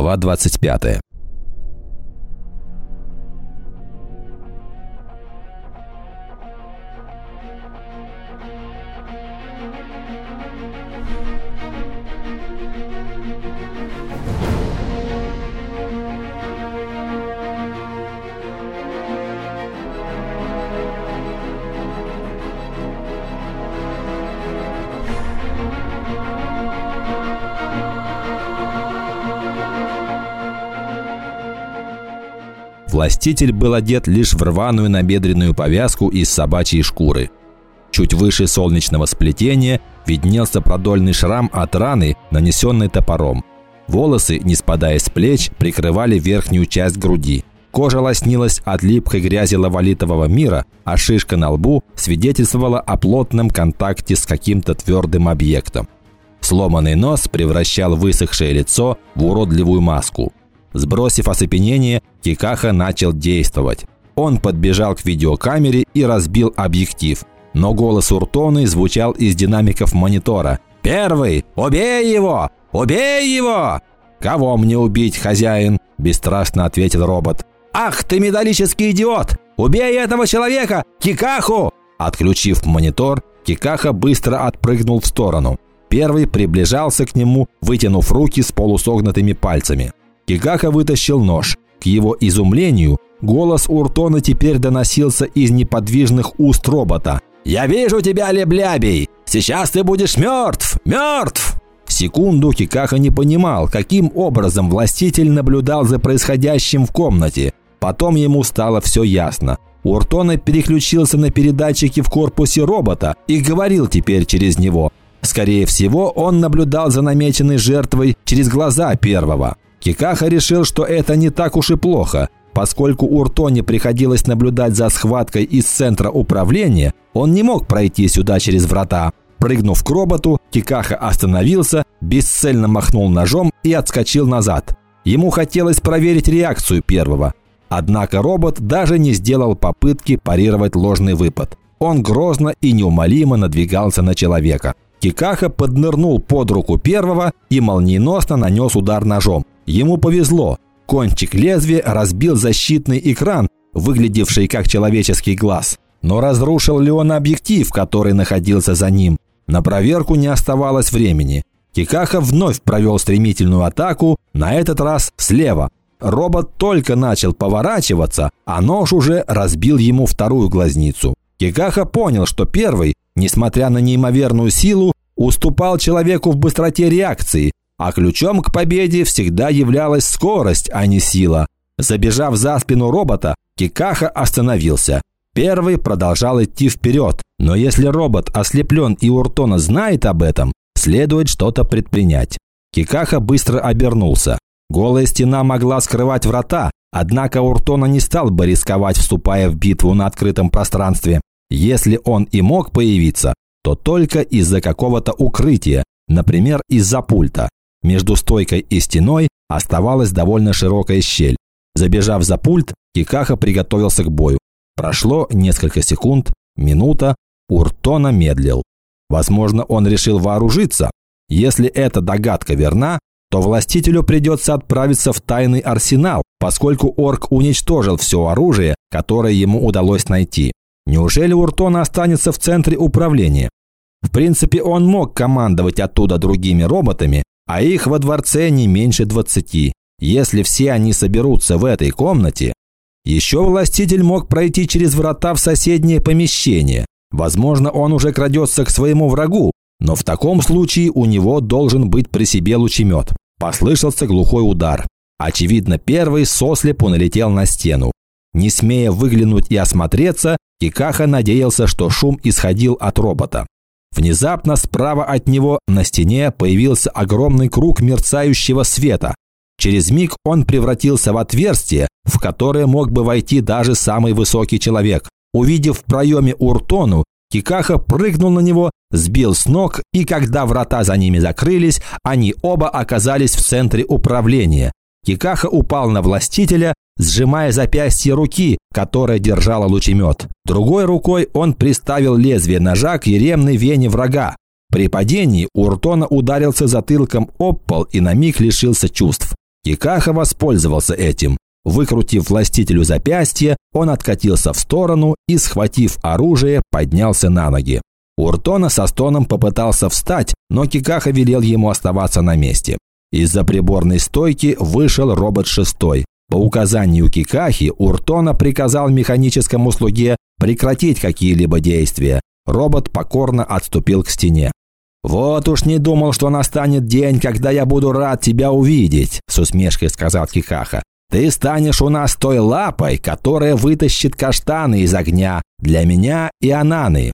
Глава 25. Властитель был одет лишь в рваную набедренную повязку из собачьей шкуры. Чуть выше солнечного сплетения виднелся продольный шрам от раны, нанесенной топором. Волосы, не спадая с плеч, прикрывали верхнюю часть груди. Кожа лоснилась от липкой грязи лавалитового мира, а шишка на лбу свидетельствовала о плотном контакте с каким-то твердым объектом. Сломанный нос превращал высохшее лицо в уродливую маску. Сбросив оцепенение, Кикаха начал действовать. Он подбежал к видеокамере и разбил объектив. Но голос Уртоны звучал из динамиков монитора. «Первый! Убей его! Убей его!» «Кого мне убить, хозяин?» – бесстрастно ответил робот. «Ах ты металлический идиот! Убей этого человека! Кикаху!» Отключив монитор, Кикаха быстро отпрыгнул в сторону. Первый приближался к нему, вытянув руки с полусогнутыми пальцами. Кикаха вытащил нож. К его изумлению, голос Уртона теперь доносился из неподвижных уст робота. «Я вижу тебя, Леблябий! Сейчас ты будешь мертв! Мертв!» Секунду Кикаха не понимал, каким образом властитель наблюдал за происходящим в комнате. Потом ему стало все ясно. Уртона переключился на передатчики в корпусе робота и говорил теперь через него. Скорее всего, он наблюдал за намеченной жертвой через глаза первого. Кикаха решил, что это не так уж и плохо. Поскольку Уртоне приходилось наблюдать за схваткой из центра управления, он не мог пройти сюда через врата. Прыгнув к роботу, Кикаха остановился, бесцельно махнул ножом и отскочил назад. Ему хотелось проверить реакцию первого. Однако робот даже не сделал попытки парировать ложный выпад. Он грозно и неумолимо надвигался на человека. Кикаха поднырнул под руку первого и молниеносно нанес удар ножом. Ему повезло. Кончик лезвия разбил защитный экран, выглядевший как человеческий глаз. Но разрушил ли он объектив, который находился за ним? На проверку не оставалось времени. Кикаха вновь провел стремительную атаку, на этот раз слева. Робот только начал поворачиваться, а нож уже разбил ему вторую глазницу. Кикаха понял, что первый, несмотря на неимоверную силу, уступал человеку в быстроте реакции, а ключом к победе всегда являлась скорость, а не сила. Забежав за спину робота, Кикаха остановился. Первый продолжал идти вперед, но если робот ослеплен и Уртона знает об этом, следует что-то предпринять. Кикаха быстро обернулся. Голая стена могла скрывать врата, однако Уртона не стал бы рисковать, вступая в битву на открытом пространстве. Если он и мог появиться, то только из-за какого-то укрытия, например, из-за пульта. Между стойкой и стеной оставалась довольно широкая щель. Забежав за пульт, Кикаха приготовился к бою. Прошло несколько секунд, минута, Уртона медлил. Возможно, он решил вооружиться. Если эта догадка верна, то властителю придется отправиться в тайный арсенал, поскольку орк уничтожил все оружие, которое ему удалось найти. Неужели Уртона останется в центре управления? В принципе, он мог командовать оттуда другими роботами, а их во дворце не меньше двадцати. Если все они соберутся в этой комнате, еще властитель мог пройти через врата в соседнее помещение. Возможно, он уже крадется к своему врагу, но в таком случае у него должен быть при себе лучемет. Послышался глухой удар. Очевидно, первый сослепу налетел на стену. Не смея выглянуть и осмотреться, Кикаха надеялся, что шум исходил от робота. Внезапно справа от него на стене появился огромный круг мерцающего света. Через миг он превратился в отверстие, в которое мог бы войти даже самый высокий человек. Увидев в проеме Уртону, Кикаха прыгнул на него, сбил с ног, и когда врата за ними закрылись, они оба оказались в центре управления. Кикаха упал на властителя, сжимая запястье руки, которая держала лучемет. Другой рукой он приставил лезвие ножа к еремной вене врага. При падении Уртона ударился затылком об пол и на миг лишился чувств. Кикаха воспользовался этим. Выкрутив властителю запястье, он откатился в сторону и, схватив оружие, поднялся на ноги. Уртона со стоном попытался встать, но Кикаха велел ему оставаться на месте. Из-за приборной стойки вышел робот-шестой. По указанию Кикахи Уртона приказал механическому слуге прекратить какие-либо действия. Робот покорно отступил к стене. «Вот уж не думал, что настанет день, когда я буду рад тебя увидеть», – с усмешкой сказал Кикаха. «Ты станешь у нас той лапой, которая вытащит каштаны из огня для меня и Ананы».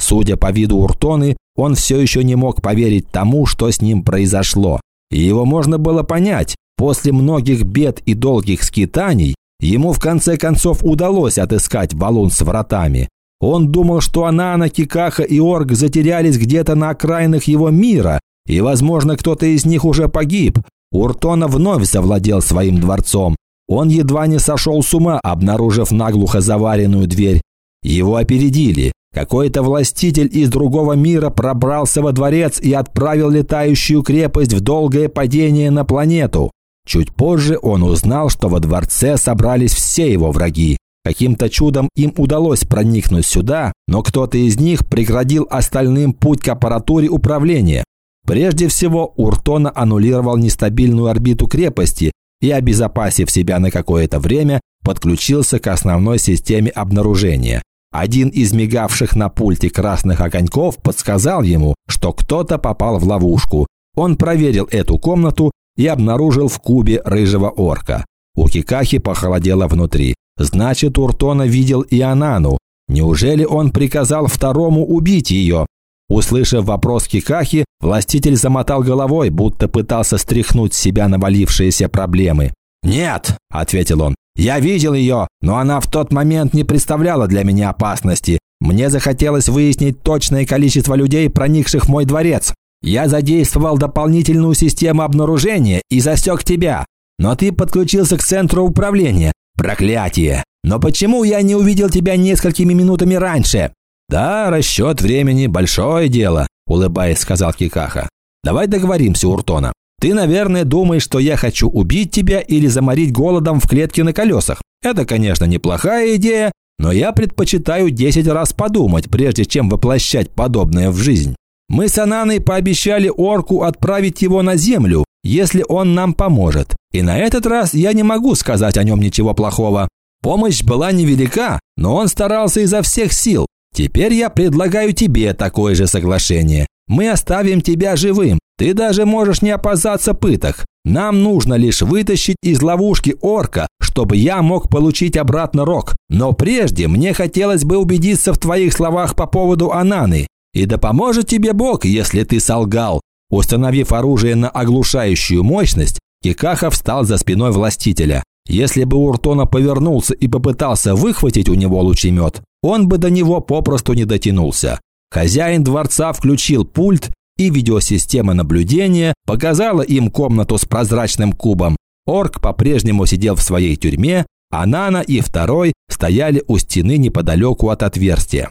Судя по виду Уртоны, он все еще не мог поверить тому, что с ним произошло. И его можно было понять. После многих бед и долгих скитаний ему в конце концов удалось отыскать валун с вратами. Он думал, что Анана, Кикаха и Орг затерялись где-то на окраинах его мира, и, возможно, кто-то из них уже погиб. Уртона вновь завладел своим дворцом. Он едва не сошел с ума, обнаружив наглухо заваренную дверь. Его опередили. Какой-то властитель из другого мира пробрался во дворец и отправил летающую крепость в долгое падение на планету. Чуть позже он узнал, что во дворце собрались все его враги. Каким-то чудом им удалось проникнуть сюда, но кто-то из них преградил остальным путь к аппаратуре управления. Прежде всего, Уртона аннулировал нестабильную орбиту крепости и, обезопасив себя на какое-то время, подключился к основной системе обнаружения. Один из мигавших на пульте красных огоньков подсказал ему, что кто-то попал в ловушку. Он проверил эту комнату и обнаружил в кубе рыжего орка. У Кикахи похолодело внутри. Значит, Уртона видел и Анану. Неужели он приказал второму убить ее? Услышав вопрос Кикахи, властитель замотал головой, будто пытался стряхнуть с себя навалившиеся проблемы. «Нет», – ответил он, – «я видел ее, но она в тот момент не представляла для меня опасности. Мне захотелось выяснить точное количество людей, проникших в мой дворец. Я задействовал дополнительную систему обнаружения и засек тебя. Но ты подключился к центру управления. Проклятие! Но почему я не увидел тебя несколькими минутами раньше? Да, расчет времени – большое дело, улыбаясь, сказал Кикаха. Давай договоримся, Уртона. Ты, наверное, думаешь, что я хочу убить тебя или заморить голодом в клетке на колесах. Это, конечно, неплохая идея, но я предпочитаю 10 раз подумать, прежде чем воплощать подобное в жизнь. Мы с Ананой пообещали орку отправить его на землю, если он нам поможет. И на этот раз я не могу сказать о нем ничего плохого. Помощь была невелика, но он старался изо всех сил. Теперь я предлагаю тебе такое же соглашение. Мы оставим тебя живым. Ты даже можешь не опасаться пыток. Нам нужно лишь вытащить из ловушки орка, чтобы я мог получить обратно рог. Но прежде мне хотелось бы убедиться в твоих словах по поводу Ананы. И да поможет тебе Бог, если ты солгал. Установив оружие на оглушающую мощность, Кикаха встал за спиной властителя. Если бы Уртона повернулся и попытался выхватить у него лучемет, он бы до него попросту не дотянулся. Хозяин дворца включил пульт, и видеосистема наблюдения показала им комнату с прозрачным кубом. Орк по-прежнему сидел в своей тюрьме, а Нана и второй стояли у стены неподалеку от отверстия.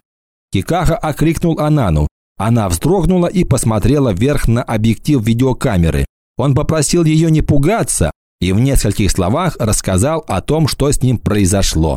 Кикаха окрикнул Анану. Она вздрогнула и посмотрела вверх на объектив видеокамеры. Он попросил ее не пугаться и в нескольких словах рассказал о том, что с ним произошло.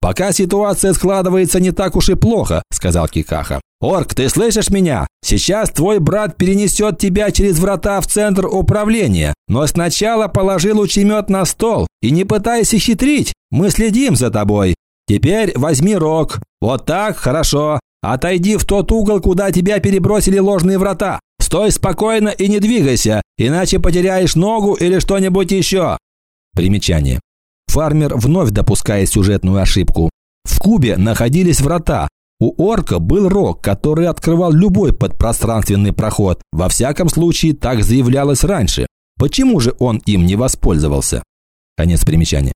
«Пока ситуация складывается не так уж и плохо», – сказал Кикаха. «Орк, ты слышишь меня? Сейчас твой брат перенесет тебя через врата в центр управления, но сначала положи лучемет на стол и не пытайся хитрить, мы следим за тобой. Теперь возьми рог. Вот так, хорошо. Отойди в тот угол, куда тебя перебросили ложные врата. Стой спокойно и не двигайся, иначе потеряешь ногу или что-нибудь еще. Примечание. Фармер вновь допускает сюжетную ошибку. В кубе находились врата. У орка был рог, который открывал любой подпространственный проход. Во всяком случае, так заявлялось раньше. Почему же он им не воспользовался? Конец примечания.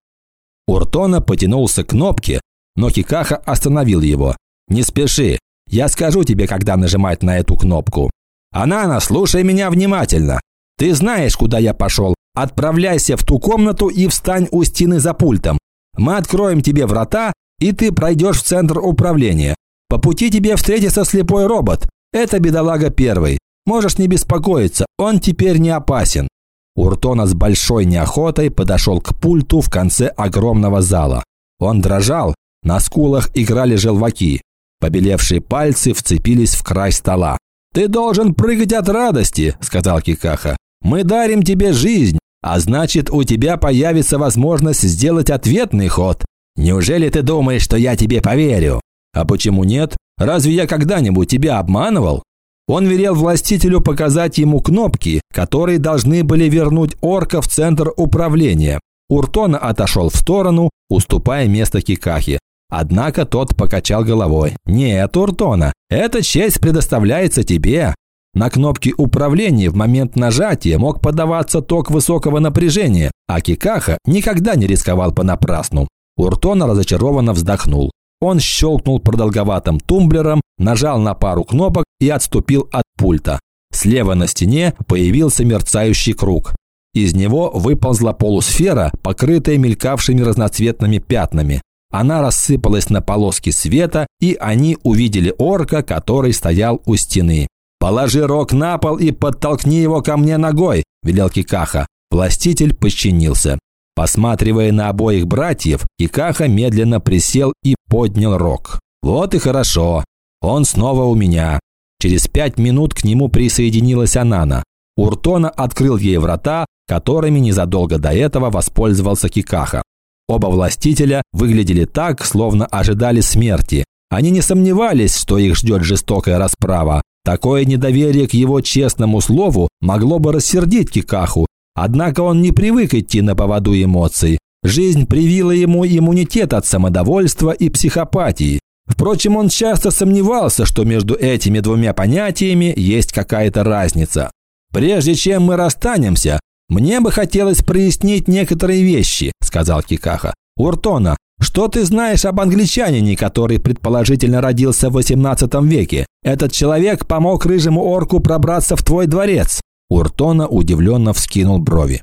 Уртона потянулся к кнопке, но Кикаха остановил его. «Не спеши. Я скажу тебе, когда нажимать на эту кнопку. Анана, слушай меня внимательно. Ты знаешь, куда я пошел. Отправляйся в ту комнату и встань у стены за пультом. Мы откроем тебе врата, и ты пройдешь в центр управления. По пути тебе встретится слепой робот. Это бедолага первый. Можешь не беспокоиться, он теперь не опасен. Уртона с большой неохотой подошел к пульту в конце огромного зала. Он дрожал, на скулах играли желваки. Побелевшие пальцы вцепились в край стола. «Ты должен прыгать от радости», – сказал Кикаха. «Мы дарим тебе жизнь, а значит, у тебя появится возможность сделать ответный ход. Неужели ты думаешь, что я тебе поверю? А почему нет? Разве я когда-нибудь тебя обманывал?» Он велел властителю показать ему кнопки, которые должны были вернуть орка в центр управления. Уртона отошел в сторону, уступая место Кикахе. Однако тот покачал головой. «Нет, Уртона, эта честь предоставляется тебе. На кнопке управления в момент нажатия мог подаваться ток высокого напряжения, а Кикаха никогда не рисковал понапрасну. Уртона разочарованно вздохнул. Он щелкнул продолговатым тумблером, нажал на пару кнопок и отступил от пульта. Слева на стене появился мерцающий круг. Из него выползла полусфера, покрытая мелькавшими разноцветными пятнами. Она рассыпалась на полоски света, и они увидели орка, который стоял у стены. «Положи рог на пол и подтолкни его ко мне ногой», – велел Кикаха. Властитель подчинился. Посматривая на обоих братьев, Кикаха медленно присел и поднял рог. «Вот и хорошо. Он снова у меня». Через пять минут к нему присоединилась Анана. Уртона открыл ей врата, которыми незадолго до этого воспользовался Кикаха. Оба властителя выглядели так, словно ожидали смерти. Они не сомневались, что их ждет жестокая расправа. Такое недоверие к его честному слову могло бы рассердить Кикаху, однако он не привык идти на поводу эмоций. Жизнь привила ему иммунитет от самодовольства и психопатии. Впрочем, он часто сомневался, что между этими двумя понятиями есть какая-то разница. «Прежде чем мы расстанемся, мне бы хотелось прояснить некоторые вещи», – сказал Кикаха. «Уртона, что ты знаешь об англичанине, который предположительно родился в XVIII веке? Этот человек помог рыжему орку пробраться в твой дворец». Уртона удивленно вскинул брови.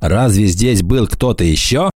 «Разве здесь был кто-то еще?»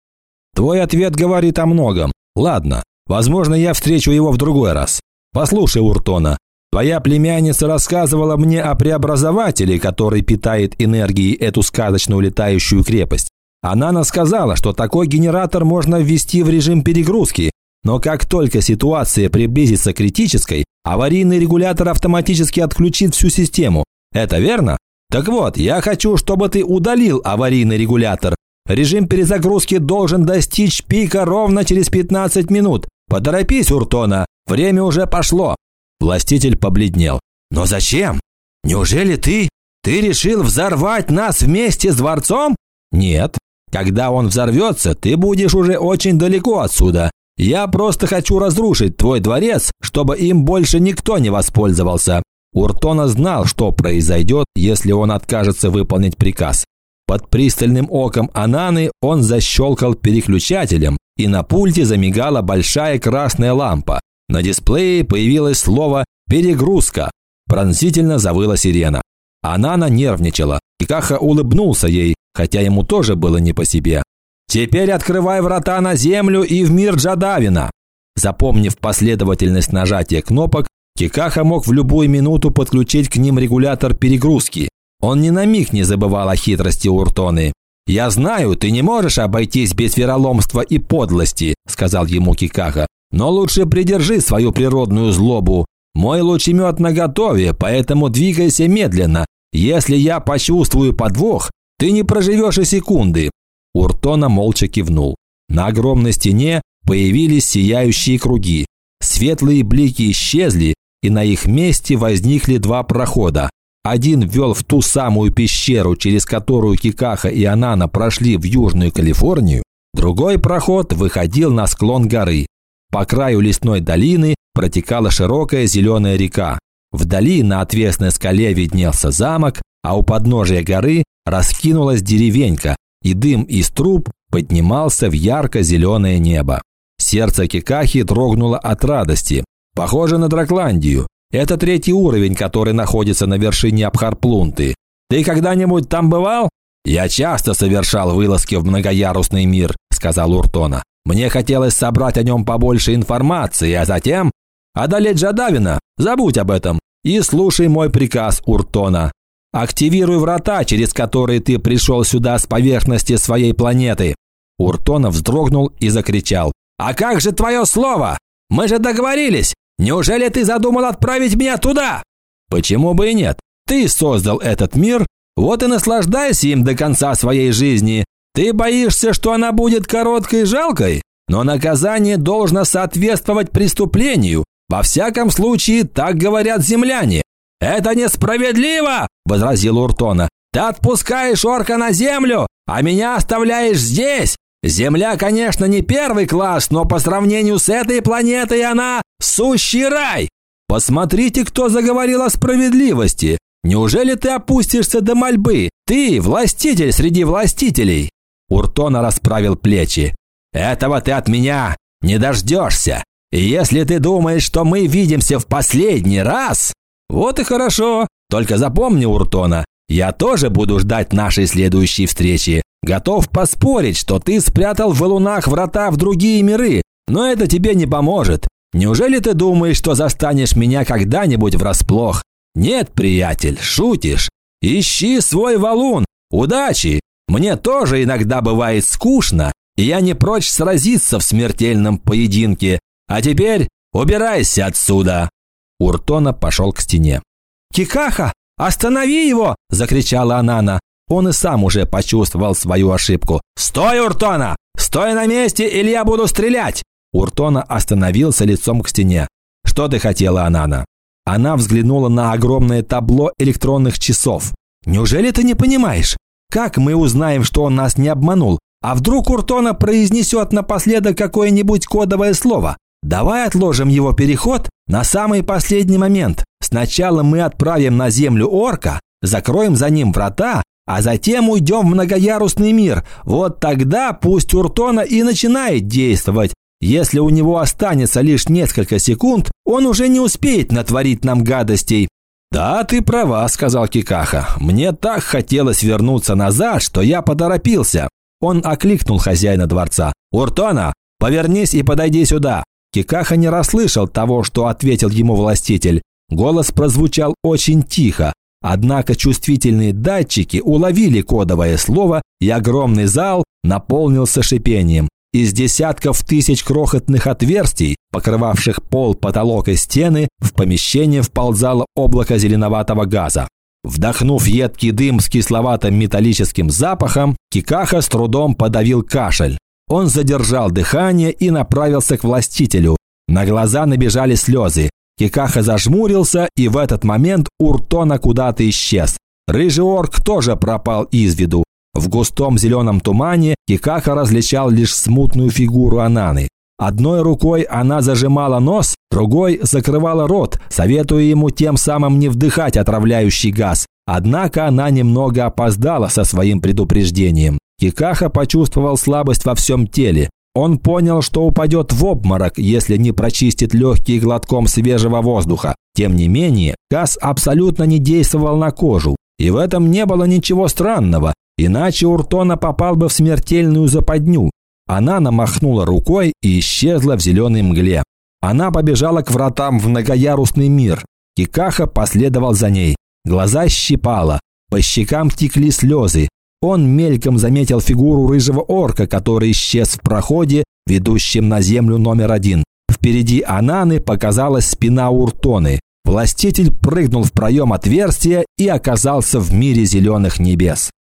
«Твой ответ говорит о многом. Ладно, возможно, я встречу его в другой раз. Послушай, Уртона, Твоя племянница рассказывала мне о преобразователе, который питает энергией эту сказочную летающую крепость. Она нас сказала, что такой генератор можно ввести в режим перегрузки, но как только ситуация приблизится к критической, аварийный регулятор автоматически отключит всю систему. Это верно? Так вот, я хочу, чтобы ты удалил аварийный регулятор. Режим перезагрузки должен достичь пика ровно через 15 минут. Поторопись, Уртона, время уже пошло. Властитель побледнел. «Но зачем? Неужели ты... Ты решил взорвать нас вместе с дворцом?» «Нет. Когда он взорвется, ты будешь уже очень далеко отсюда. Я просто хочу разрушить твой дворец, чтобы им больше никто не воспользовался». Уртона знал, что произойдет, если он откажется выполнить приказ. Под пристальным оком Ананы он защелкал переключателем, и на пульте замигала большая красная лампа. На дисплее появилось слово «перегрузка». Пронзительно завыла сирена. Анана нервничала, и Каха улыбнулся ей, хотя ему тоже было не по себе. «Теперь открывай врата на землю и в мир Джадавина!» Запомнив последовательность нажатия кнопок, Кикаха мог в любую минуту подключить к ним регулятор перегрузки. Он ни на миг не забывал о хитрости Уртоны. «Я знаю, ты не можешь обойтись без вероломства и подлости», – сказал ему Кикаха. Но лучше придержи свою природную злобу. Мой лучемет наготове, поэтому двигайся медленно. Если я почувствую подвох, ты не проживешь и секунды». Уртона молча кивнул. На огромной стене появились сияющие круги. Светлые блики исчезли, и на их месте возникли два прохода. Один вел в ту самую пещеру, через которую Кикаха и Анана прошли в Южную Калифорнию, другой проход выходил на склон горы. По краю лесной долины протекала широкая зеленая река. Вдали на отвесной скале виднелся замок, а у подножия горы раскинулась деревенька, и дым из труб поднимался в ярко-зеленое небо. Сердце Кикахи дрогнуло от радости. Похоже на Дракландию. Это третий уровень, который находится на вершине Абхарплунты. Ты когда-нибудь там бывал? Я часто совершал вылазки в многоярусный мир, сказал Уртона. Мне хотелось собрать о нем побольше информации, а затем одолеть Жадавина. Забудь об этом и слушай мой приказ, Уртона. Активируй врата, через которые ты пришел сюда с поверхности своей планеты!» Уртона вздрогнул и закричал. «А как же твое слово? Мы же договорились! Неужели ты задумал отправить меня туда?» «Почему бы и нет? Ты создал этот мир, вот и наслаждайся им до конца своей жизни. Ты боишься, что она будет короткой и жалкой? Но наказание должно соответствовать преступлению. Во всяком случае, так говорят земляне. «Это несправедливо!» – возразил Уртона. «Ты отпускаешь орка на землю, а меня оставляешь здесь! Земля, конечно, не первый класс, но по сравнению с этой планетой она – сущий рай! Посмотрите, кто заговорил о справедливости! Неужели ты опустишься до мольбы? Ты – властитель среди властителей!» Уртона расправил плечи. «Этого ты от меня не дождешься! И если ты думаешь, что мы видимся в последний раз, вот и хорошо. Только запомни, Уртона, я тоже буду ждать нашей следующей встречи. Готов поспорить, что ты спрятал в лунах врата в другие миры, но это тебе не поможет. Неужели ты думаешь, что застанешь меня когда-нибудь врасплох? Нет, приятель, шутишь. Ищи свой валун. Удачи! Мне тоже иногда бывает скучно, и я не прочь сразиться в смертельном поединке. А теперь убирайся отсюда!» Уртона пошел к стене. «Кикаха, останови его!» – закричала Анана. Он и сам уже почувствовал свою ошибку. «Стой, Уртона! Стой на месте, или я буду стрелять!» Уртона остановился лицом к стене. «Что ты хотела, Анана?» Она взглянула на огромное табло электронных часов. «Неужели ты не понимаешь? Как мы узнаем, что он нас не обманул? А вдруг Уртона произнесет напоследок какое-нибудь кодовое слово? Давай отложим его переход на самый последний момент. Сначала мы отправим на землю орка, закроем за ним врата, а затем уйдем в многоярусный мир. Вот тогда пусть Уртона и начинает действовать. Если у него останется лишь несколько секунд, он уже не успеет натворить нам гадостей. «Да, ты права», – сказал Кикаха. «Мне так хотелось вернуться назад, что я поторопился». Он окликнул хозяина дворца. «Уртона, повернись и подойди сюда. Кикаха не расслышал того, что ответил ему властитель. Голос прозвучал очень тихо, однако чувствительные датчики уловили кодовое слово, и огромный зал наполнился шипением. Из десятков тысяч крохотных отверстий, покрывавших пол, потолок и стены, в помещение вползало облако зеленоватого газа. Вдохнув едкий дым с кисловатым металлическим запахом, Кикаха с трудом подавил кашель. Он задержал дыхание и направился к властителю. На глаза набежали слезы. Кикаха зажмурился, и в этот момент Уртона куда-то исчез. Рыжий орк тоже пропал из виду. В густом зеленом тумане Кикаха различал лишь смутную фигуру Ананы. Одной рукой она зажимала нос, другой закрывала рот, советуя ему тем самым не вдыхать отравляющий газ. Однако она немного опоздала со своим предупреждением. Кикаха почувствовал слабость во всем теле. Он понял, что упадет в обморок, если не прочистит легкие глотком свежего воздуха. Тем не менее, газ абсолютно не действовал на кожу. И в этом не было ничего странного, иначе Уртона попал бы в смертельную западню. Она намахнула рукой и исчезла в зеленой мгле. Она побежала к вратам в многоярусный мир. Кикаха последовал за ней. Глаза щипало, по щекам текли слезы. Он мельком заметил фигуру рыжего орка, который исчез в проходе, ведущем на землю номер один. Впереди Ананы показалась спина Уртоны. Властитель прыгнул в проем отверстия и оказался в мире зеленых небес.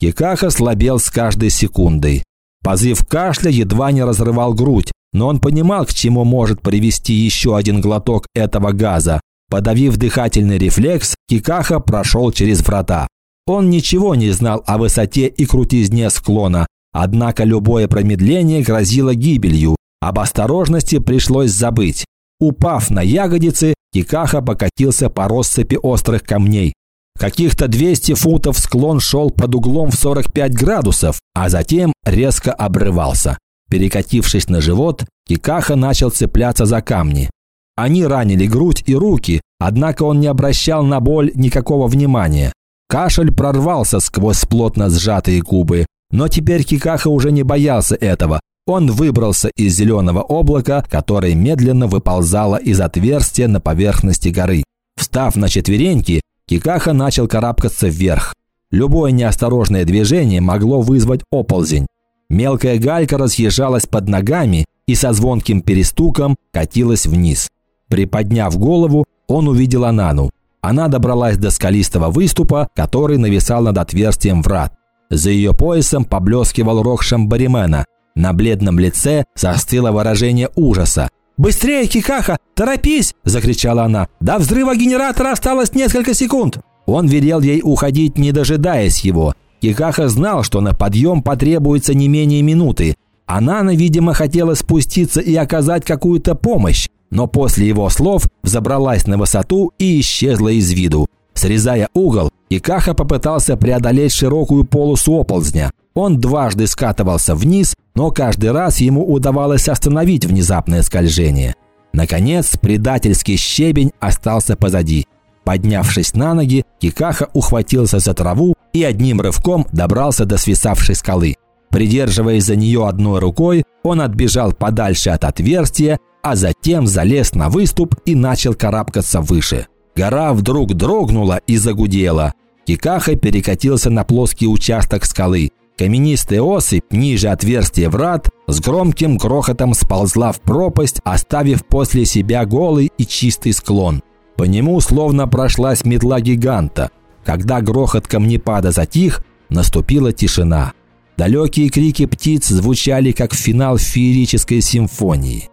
Кикаха слабел с каждой секундой. Позыв кашля едва не разрывал грудь, но он понимал, к чему может привести еще один глоток этого газа. Подавив дыхательный рефлекс, Кикаха прошел через врата. Он ничего не знал о высоте и крутизне склона, однако любое промедление грозило гибелью. Об осторожности пришлось забыть. Упав на ягодицы, Кикаха покатился по россыпи острых камней. Каких-то 200 футов склон шел под углом в 45 градусов, а затем резко обрывался. Перекатившись на живот, Кикаха начал цепляться за камни. Они ранили грудь и руки, однако он не обращал на боль никакого внимания. Кашель прорвался сквозь плотно сжатые губы. Но теперь Кикаха уже не боялся этого. Он выбрался из зеленого облака, которое медленно выползало из отверстия на поверхности горы. Встав на четвереньки, Кикаха начал карабкаться вверх. Любое неосторожное движение могло вызвать оползень. Мелкая галька разъезжалась под ногами и со звонким перестуком катилась вниз. Приподняв голову, он увидел Анану. Она добралась до скалистого выступа, который нависал над отверстием врат. За ее поясом поблескивал рог Шамбаримена. На бледном лице застыло выражение ужаса. «Быстрее, Кикаха! Торопись!» – закричала она. «До взрыва генератора осталось несколько секунд!» Он велел ей уходить, не дожидаясь его. Кикаха знал, что на подъем потребуется не менее минуты. Анана, видимо, хотела спуститься и оказать какую-то помощь, но после его слов взобралась на высоту и исчезла из виду. Срезая угол, Икаха попытался преодолеть широкую полосу оползня. Он дважды скатывался вниз, но каждый раз ему удавалось остановить внезапное скольжение. Наконец, предательский щебень остался позади. Поднявшись на ноги, Кикаха ухватился за траву и одним рывком добрался до свисавшей скалы. Придерживаясь за нее одной рукой, он отбежал подальше от отверстия, а затем залез на выступ и начал карабкаться выше. Гора вдруг дрогнула и загудела. Кикаха перекатился на плоский участок скалы. Каменистая осыпь ниже отверстия врат с громким грохотом сползла в пропасть, оставив после себя голый и чистый склон. По нему словно прошлась метла гиганта. Когда грохот камнепада затих, наступила тишина. Далекие крики птиц звучали, как финал феерической симфонии.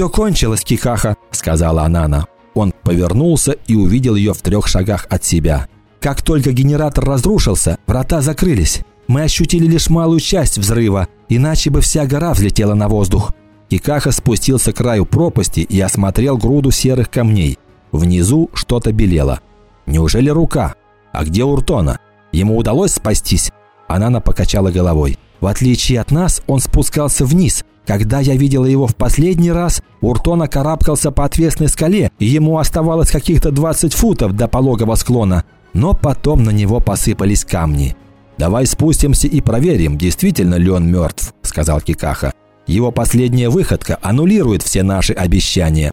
«Все кончилось, Кикаха», – сказала Анана. Он повернулся и увидел ее в трех шагах от себя. Как только генератор разрушился, врата закрылись. Мы ощутили лишь малую часть взрыва, иначе бы вся гора взлетела на воздух. Кикаха спустился к краю пропасти и осмотрел груду серых камней. Внизу что-то белело. Неужели рука? А где Уртона? Ему удалось спастись? Анана покачала головой. В отличие от нас, он спускался вниз. Когда я видела его в последний раз, Уртона карабкался по отвесной скале, и ему оставалось каких-то 20 футов до пологого склона. Но потом на него посыпались камни. «Давай спустимся и проверим, действительно ли он мертв», – сказал Кикаха. «Его последняя выходка аннулирует все наши обещания».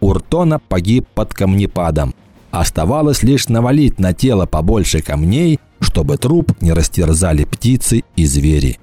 Уртона погиб под камнепадом. Оставалось лишь навалить на тело побольше камней, чтобы труп не растерзали птицы и звери.